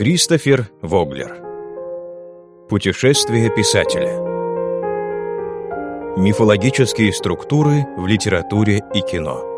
Кристофер Воглер. Путешествие писателя. Мифологические структуры в литературе и кино.